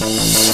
no,